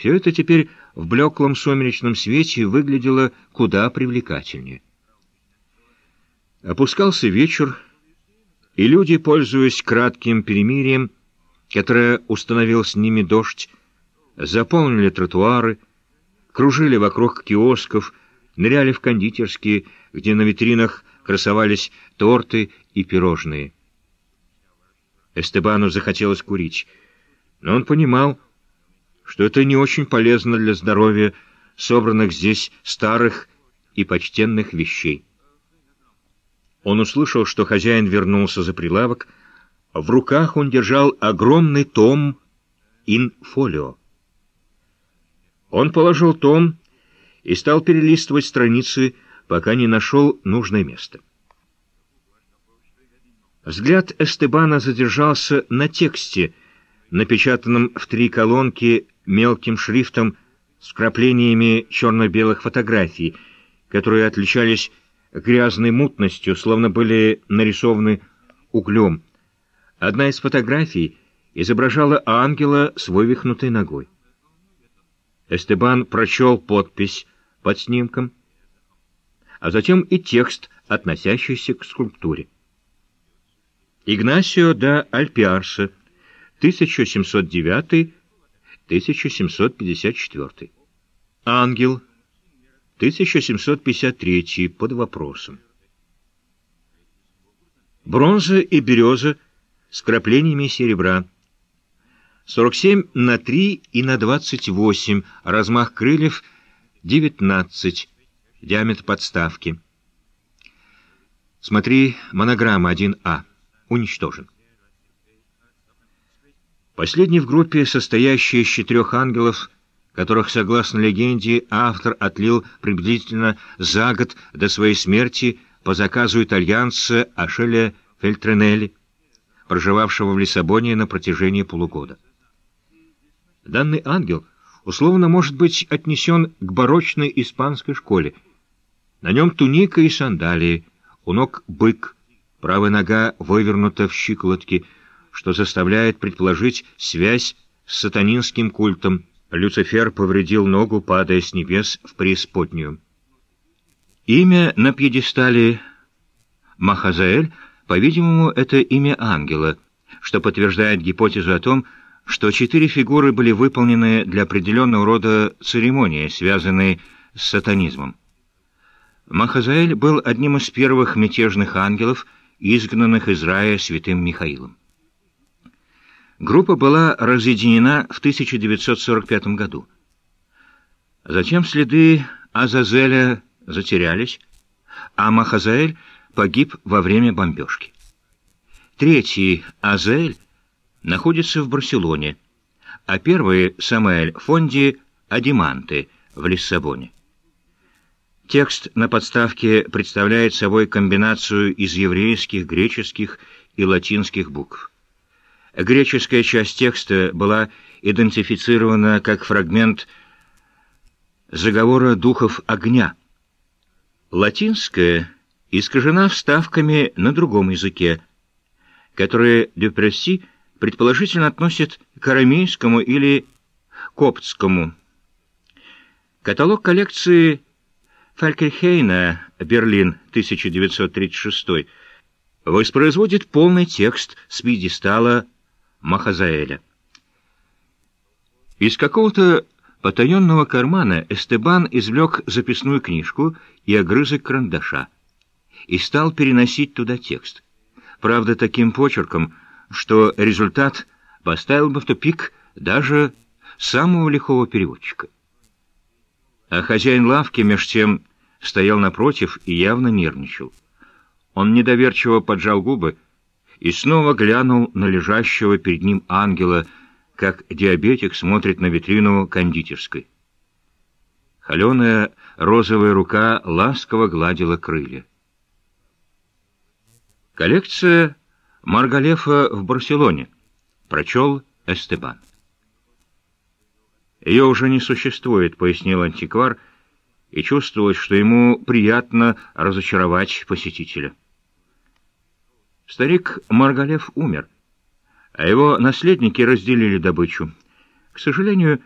Все это теперь в блеклом сумеречном свете выглядело куда привлекательнее. Опускался вечер, и люди, пользуясь кратким перемирием, которое установил с ними дождь, заполнили тротуары, кружили вокруг киосков, ныряли в кондитерские, где на витринах красовались торты и пирожные. Эстебану захотелось курить, но он понимал, что это не очень полезно для здоровья собранных здесь старых и почтенных вещей. Он услышал, что хозяин вернулся за прилавок. В руках он держал огромный том «Инфолио». Он положил том и стал перелистывать страницы, пока не нашел нужное место. Взгляд Эстебана задержался на тексте, напечатанном в три колонки мелким шрифтом с краплениями черно-белых фотографий, которые отличались грязной мутностью, словно были нарисованы углем. Одна из фотографий изображала ангела с вывихнутой ногой. Эстебан прочел подпись под снимком, а затем и текст, относящийся к скульптуре. Игнасио да Альпиарса, 1709-1754. Ангел, 1753 под вопросом. Бронза и береза с краплениями серебра. 47 на 3 и на 28, размах крыльев 19, диаметр подставки. Смотри, монограмма 1А. Уничтожен. Последний в группе, состоящий из четырех ангелов, которых, согласно легенде, автор отлил приблизительно за год до своей смерти по заказу итальянца Ашеля Фельтренелли, проживавшего в Лиссабоне на протяжении полугода. Данный ангел условно может быть отнесен к барочной испанской школе. На нем туника и сандалии, у ног бык, правая нога вывернута в щиколотки, что заставляет предположить связь с сатанинским культом, Люцифер повредил ногу, падая с небес в преисподнюю. Имя на пьедестале Махазаэль, по-видимому, это имя ангела, что подтверждает гипотезу о том, что четыре фигуры были выполнены для определенного рода церемонии, связанной с сатанизмом. Махазаэль был одним из первых мятежных ангелов, изгнанных из рая святым Михаилом. Группа была разъединена в 1945 году. Затем следы Азазеля затерялись, а Махазаэль погиб во время бомбежки. Третий Азель находится в Барселоне, а первый Самаэль Фонди Адиманты в Лиссабоне. Текст на подставке представляет собой комбинацию из еврейских, греческих и латинских букв. Греческая часть текста была идентифицирована как фрагмент заговора духов огня. Латинская искажена вставками на другом языке, которые Дюпресси предположительно относит к арамейскому или коптскому. Каталог коллекции Фалькельхейна, Берлин, 1936, воспроизводит полный текст с пьедестала Махазаэля. Из какого-то потаенного кармана Эстебан извлек записную книжку и огрызок карандаша и стал переносить туда текст. Правда, таким почерком, что результат поставил бы в тупик даже самого лихого переводчика. А хозяин лавки, меж тем, стоял напротив и явно нервничал. Он недоверчиво поджал губы, и снова глянул на лежащего перед ним ангела, как диабетик смотрит на витрину кондитерской. Холеная розовая рука ласково гладила крылья. Коллекция Маргалефа в Барселоне. Прочел Эстебан. Ее уже не существует, пояснил антиквар, и чувствовалось, что ему приятно разочаровать посетителя. Старик Маргалев умер, а его наследники разделили добычу. К сожалению,